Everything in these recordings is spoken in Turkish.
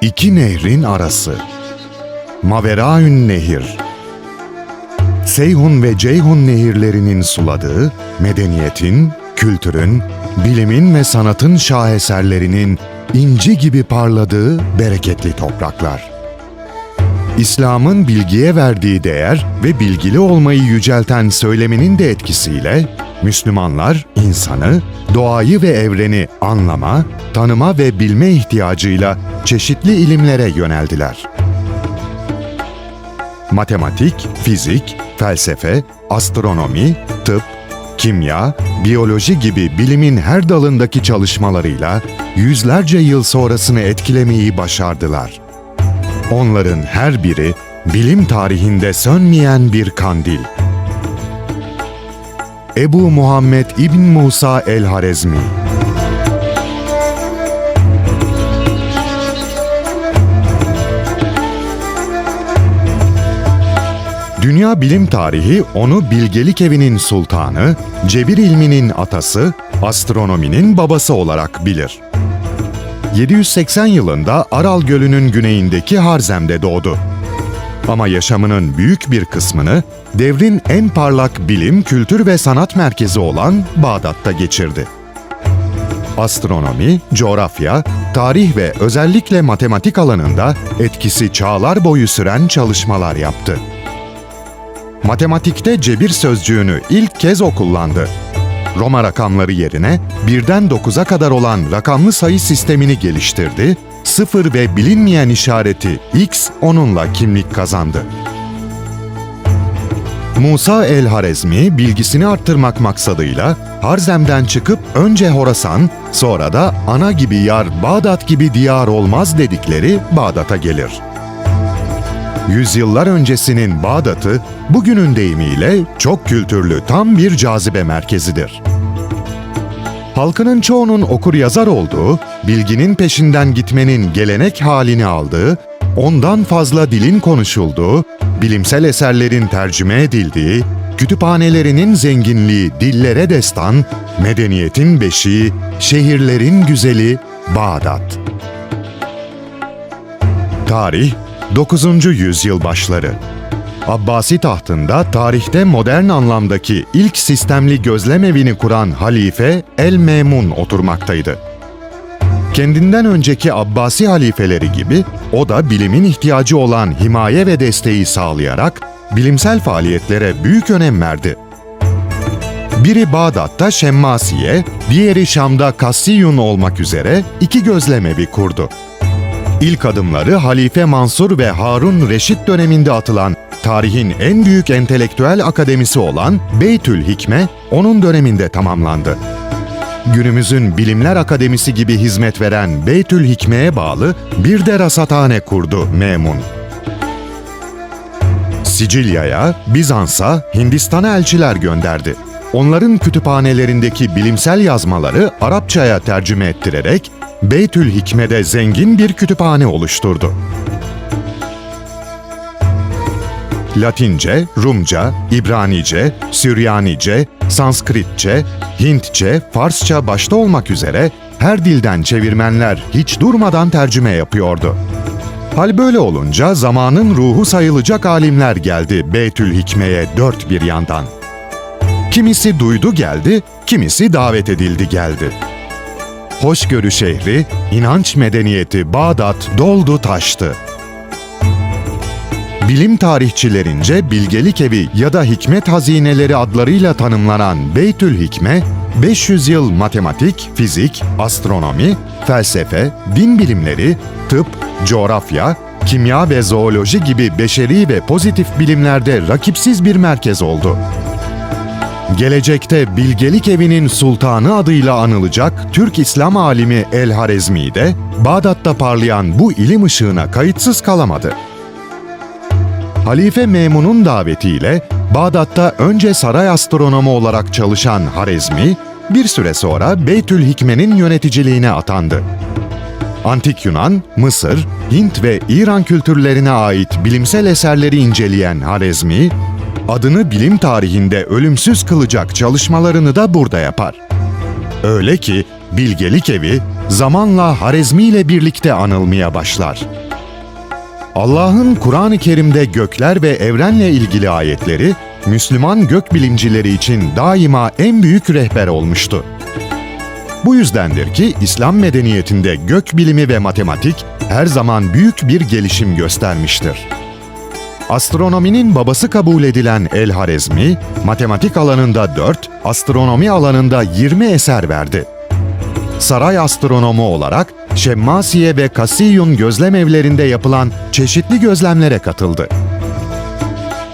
İki nehrin arası. Maveraün Nehir. Seyhun ve Ceyhun nehirlerinin suladığı, medeniyetin, kültürün, bilimin ve sanatın şaheserlerinin inci gibi parladığı bereketli topraklar. İslam'ın bilgiye verdiği değer ve bilgili olmayı yücelten söyleminin de etkisiyle Müslümanlar insanı, doğayı ve evreni anlama, tanıma ve bilme ihtiyacıyla çeşitli ilimlere yöneldiler. Matematik, fizik, felsefe, astronomi, tıp, kimya, biyoloji gibi bilimin her dalındaki çalışmalarıyla yüzlerce yıl sonrasını etkilemeyi başardılar. Onların her biri bilim tarihinde sönmeyen bir kandil. Ebu Muhammed İbn Musa el-Harezmi Dünya bilim tarihi onu bilgelik evinin sultanı, cebir ilminin atası, astronominin babası olarak bilir. 780 yılında Aral Gölü'nün güneyindeki Harzem'de doğdu. Ama yaşamının büyük bir kısmını devrin en parlak bilim, kültür ve sanat merkezi olan Bağdat'ta geçirdi. Astronomi, coğrafya, tarih ve özellikle matematik alanında etkisi çağlar boyu süren çalışmalar yaptı. Matematikte cebir sözcüğünü ilk kez o kullandı. Roma rakamları yerine birden 9'a kadar olan rakamlı sayı sistemini geliştirdi, sıfır ve bilinmeyen işareti x onunla kimlik kazandı. Musa el-Harezmi bilgisini arttırmak maksadıyla Harzem'den çıkıp önce Horasan, sonra da ana gibi yar Bağdat gibi diyar olmaz dedikleri Bağdat'a gelir. Yüzyıllar öncesinin Bağdat'ı bugünün deyimiyle çok kültürlü tam bir cazibe merkezidir. Halkının çoğunun okur yazar olduğu, bilginin peşinden gitmenin gelenek halini aldığı, ondan fazla dilin konuşulduğu, bilimsel eserlerin tercüme edildiği, kütüphanelerinin zenginliği dillere destan, medeniyetin beşiği, şehirlerin güzeli Bağdat. Tarih 9. yüzyıl başları. Abbasi tahtında tarihte modern anlamdaki ilk sistemli gözlem evini kuran halife El-Memun oturmaktaydı. Kendinden önceki Abbasi halifeleri gibi o da bilimin ihtiyacı olan himaye ve desteği sağlayarak bilimsel faaliyetlere büyük önem verdi. Biri Bağdat'ta Şemmasiye, diğeri Şam'da Kassiyun olmak üzere iki gözlemevi kurdu. İlk adımları Halife Mansur ve Harun Reşit döneminde atılan tarihin en büyük entelektüel akademisi olan Beytül Hikme onun döneminde tamamlandı. Günümüzün Bilimler Akademisi gibi hizmet veren Beytül Hikme'ye bağlı bir de rasathane kurdu Memun. Sicilya'ya, Bizans'a, Hindistan'a elçiler gönderdi. Onların kütüphanelerindeki bilimsel yazmaları Arapçaya tercüme ettirerek Beytül Hikme'de zengin bir kütüphane oluşturdu. Latince, Rumca, İbranice, Süryanice, Sanskritçe, Hintçe, Farsça başta olmak üzere her dilden çevirmenler hiç durmadan tercüme yapıyordu. Hal böyle olunca zamanın ruhu sayılacak alimler geldi Beytül Hikme'ye dört bir yandan. Kimisi duydu geldi, kimisi davet edildi geldi. Hoşgörü şehri, inanç medeniyeti Bağdat doldu taştı. Bilim tarihçilerince bilgelik evi ya da hikmet hazineleri adlarıyla tanımlanan Beytül Hikme, 500 yıl matematik, fizik, astronomi, felsefe, din bilimleri, tıp, coğrafya, kimya ve zooloji gibi beşeri ve pozitif bilimlerde rakipsiz bir merkez oldu. Gelecekte Bilgelik Evi'nin sultanı adıyla anılacak Türk İslam alimi El Harezmi de Bağdat'ta parlayan bu ilim ışığına kayıtsız kalamadı. Halife Memun'un davetiyle Bağdat'ta önce saray astronomu olarak çalışan Harezmi, bir süre sonra Beytül Hikme'nin yöneticiliğine atandı. Antik Yunan, Mısır, Hint ve İran kültürlerine ait bilimsel eserleri inceleyen Harezmi, adını bilim tarihinde ölümsüz kılacak çalışmalarını da burada yapar. Öyle ki Bilgelik Evi zamanla Harezmi ile birlikte anılmaya başlar. Allah'ın Kur'an-ı Kerim'de gökler ve evrenle ilgili ayetleri, Müslüman gökbilimcileri için daima en büyük rehber olmuştu. Bu yüzdendir ki İslam medeniyetinde gök bilimi ve matematik her zaman büyük bir gelişim göstermiştir. Astronominin babası kabul edilen El Harezmi, matematik alanında 4, astronomi alanında 20 eser verdi. Saray astronomu olarak Şemmasiye ve Kasiyun gözlem evlerinde yapılan çeşitli gözlemlere katıldı.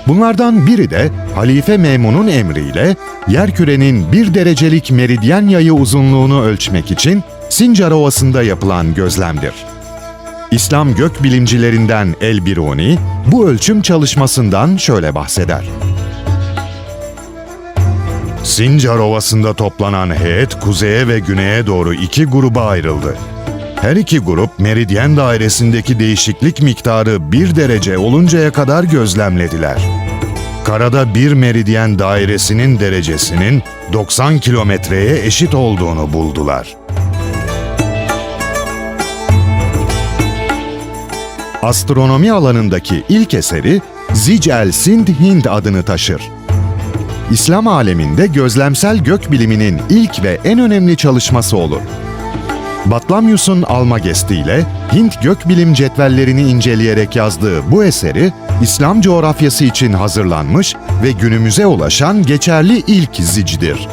Bunlardan biri de Halife Memun'un emriyle yerkürenin bir derecelik meridyen yayı uzunluğunu ölçmek için Sincar Ovası'nda yapılan gözlemdir. İslam gökbilimcilerinden El-Biruni bu ölçüm çalışmasından şöyle bahseder. Sincar Ovası'nda toplanan heyet kuzeye ve güneye doğru iki gruba ayrıldı. Her iki grup meridyen dairesindeki değişiklik miktarı bir derece oluncaya kadar gözlemlediler. Karada bir meridyen dairesinin derecesinin 90 kilometreye eşit olduğunu buldular. Astronomi alanındaki ilk eseri Zic el Sind Hind adını taşır. İslam aleminde gözlemsel gökbiliminin ilk ve en önemli çalışması olur. Batlamyus'un Almagesti ile Hint gökbilim cetvellerini inceleyerek yazdığı bu eseri İslam coğrafyası için hazırlanmış ve günümüze ulaşan geçerli ilk zicdir.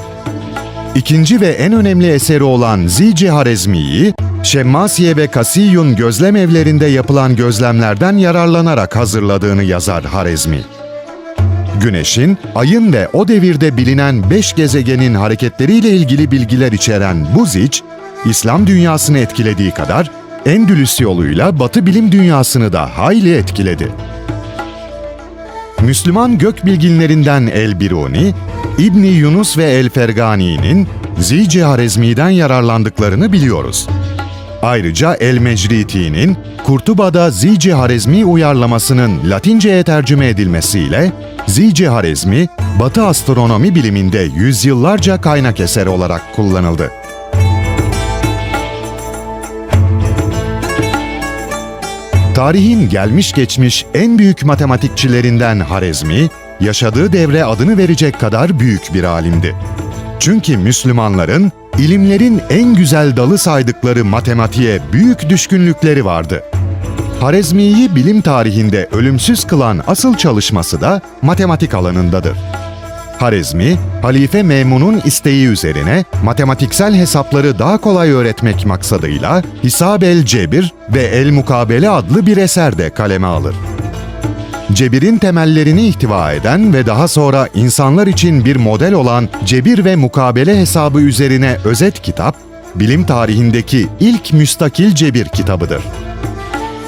İkinci ve en önemli eseri olan Zici Harezmi'yi, Şemmasiye ve Kasiyun gözlem evlerinde yapılan gözlemlerden yararlanarak hazırladığını yazar Harezmi. Güneşin, ayın ve o devirde bilinen beş gezegenin hareketleriyle ilgili bilgiler içeren bu zic, İslam dünyasını etkilediği kadar Endülüs yoluyla Batı bilim dünyasını da hayli etkiledi. Müslüman gök bilginlerinden El-Biruni, İbni Yunus ve El-Fergani'nin Zici Harezmi'den yararlandıklarını biliyoruz. Ayrıca El-Mecriti'nin Kurtuba'da Zici Harezmi uyarlamasının Latinceye tercüme edilmesiyle Zici Harezmi, Batı astronomi biliminde yüzyıllarca kaynak eseri olarak kullanıldı. Tarihin gelmiş geçmiş en büyük matematikçilerinden Harezmi, yaşadığı devre adını verecek kadar büyük bir alimdi. Çünkü Müslümanların ilimlerin en güzel dalı saydıkları matematiğe büyük düşkünlükleri vardı. Harezmi'yi bilim tarihinde ölümsüz kılan asıl çalışması da matematik alanındadır. Harezmi, Halife Memun'un isteği üzerine matematiksel hesapları daha kolay öğretmek maksadıyla Hisab el Cebir ve El Mukabele adlı bir eser de kaleme alır. Cebir'in temellerini ihtiva eden ve daha sonra insanlar için bir model olan Cebir ve Mukabele hesabı üzerine özet kitap, bilim tarihindeki ilk müstakil cebir kitabıdır.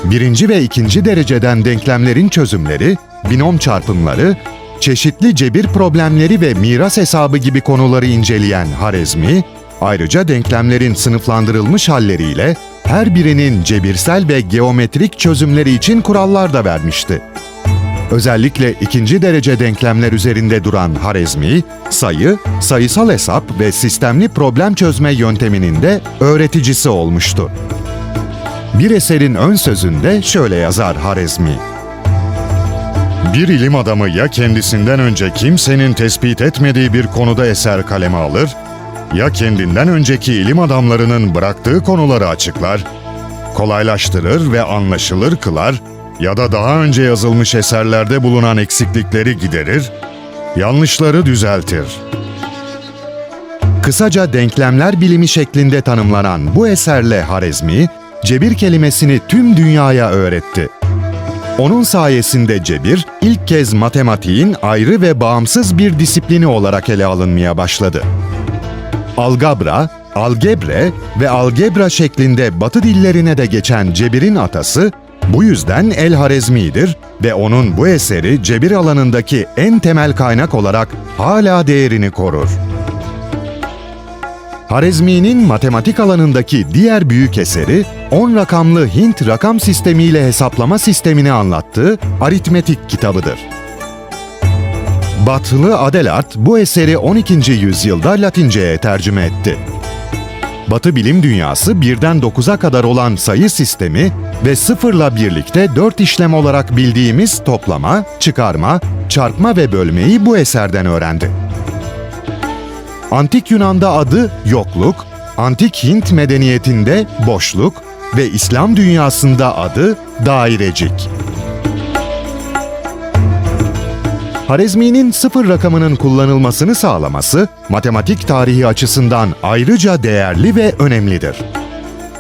Birinci ve ikinci dereceden denklemlerin çözümleri, binom çarpımları, çeşitli cebir problemleri ve miras hesabı gibi konuları inceleyen Harezmi, ayrıca denklemlerin sınıflandırılmış halleriyle her birinin cebirsel ve geometrik çözümleri için kurallar da vermişti. Özellikle ikinci derece denklemler üzerinde duran Harezmi, sayı, sayısal hesap ve sistemli problem çözme yönteminin de öğreticisi olmuştu. Bir eserin ön sözünde şöyle yazar Harezmi. Bir ilim adamı ya kendisinden önce kimsenin tespit etmediği bir konuda eser kaleme alır, ya kendinden önceki ilim adamlarının bıraktığı konuları açıklar, kolaylaştırır ve anlaşılır kılar ya da daha önce yazılmış eserlerde bulunan eksiklikleri giderir, yanlışları düzeltir. Kısaca denklemler bilimi şeklinde tanımlanan bu eserle Harezmi, cebir kelimesini tüm dünyaya öğretti. Onun sayesinde cebir ilk kez matematiğin ayrı ve bağımsız bir disiplini olarak ele alınmaya başladı. Algabra, algebre ve algebra şeklinde batı dillerine de geçen cebirin atası bu yüzden El Harezmi'dir ve onun bu eseri cebir alanındaki en temel kaynak olarak hala değerini korur. Harezmi'nin matematik alanındaki diğer büyük eseri, 10 rakamlı Hint rakam sistemiyle hesaplama sistemini anlattığı aritmetik kitabıdır. Batılı Adelard bu eseri 12. yüzyılda Latinceye tercüme etti. Batı bilim dünyası birden 9'a kadar olan sayı sistemi ve sıfırla birlikte 4 işlem olarak bildiğimiz toplama, çıkarma, çarpma ve bölmeyi bu eserden öğrendi. Antik Yunan'da adı yokluk, Antik Hint medeniyetinde boşluk ve İslam dünyasında adı dairecik. Harezmi'nin sıfır rakamının kullanılmasını sağlaması, matematik tarihi açısından ayrıca değerli ve önemlidir.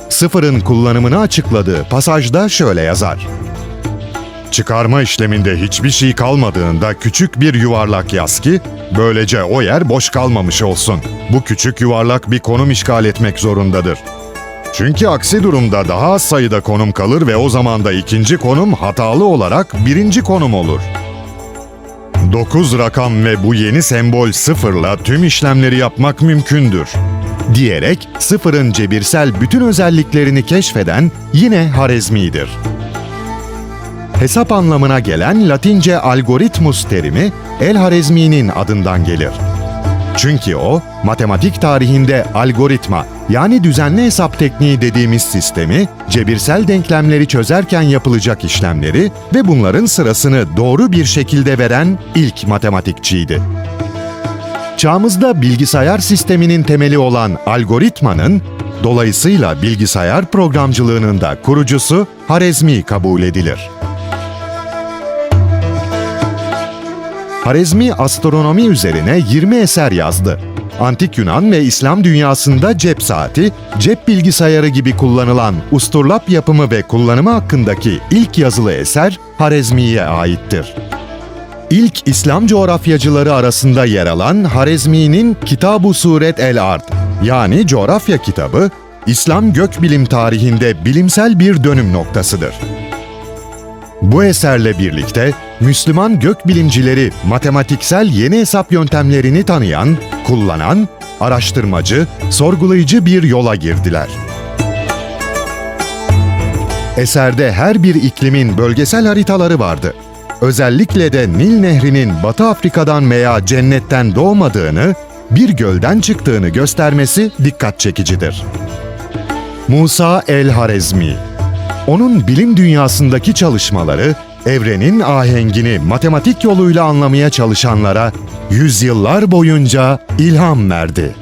Sıfırın kullanımını açıkladığı pasajda şöyle yazar. Çıkarma işleminde hiçbir şey kalmadığında küçük bir yuvarlak yaz ki, böylece o yer boş kalmamış olsun. Bu küçük yuvarlak bir konum işgal etmek zorundadır. Çünkü aksi durumda daha az sayıda konum kalır ve o zaman da ikinci konum hatalı olarak birinci konum olur. 9 rakam ve bu yeni sembol sıfırla tüm işlemleri yapmak mümkündür. Diyerek sıfırın cebirsel bütün özelliklerini keşfeden yine Harezmi'dir. Hesap anlamına gelen Latince algoritmus terimi El-Harezmi'nin adından gelir. Çünkü o, matematik tarihinde algoritma yani düzenli hesap tekniği dediğimiz sistemi, cebirsel denklemleri çözerken yapılacak işlemleri ve bunların sırasını doğru bir şekilde veren ilk matematikçiydi. Çağımızda bilgisayar sisteminin temeli olan algoritmanın, dolayısıyla bilgisayar programcılığının da kurucusu Harezmi kabul edilir. Harezmi astronomi üzerine 20 eser yazdı. Antik Yunan ve İslam dünyasında cep saati, cep bilgisayarı gibi kullanılan usturlap yapımı ve kullanımı hakkındaki ilk yazılı eser Harezmi'ye aittir. İlk İslam coğrafyacıları arasında yer alan Harezmi'nin Kitab-ı Suret el-Ard yani coğrafya kitabı, İslam gökbilim tarihinde bilimsel bir dönüm noktasıdır. Bu eserle birlikte Müslüman gökbilimcileri matematiksel yeni hesap yöntemlerini tanıyan, kullanan, araştırmacı, sorgulayıcı bir yola girdiler. Eserde her bir iklimin bölgesel haritaları vardı. Özellikle de Nil Nehri'nin Batı Afrika'dan veya cennetten doğmadığını, bir gölden çıktığını göstermesi dikkat çekicidir. Musa el-Harezmi onun bilim dünyasındaki çalışmaları, evrenin ahengini matematik yoluyla anlamaya çalışanlara yüzyıllar boyunca ilham verdi.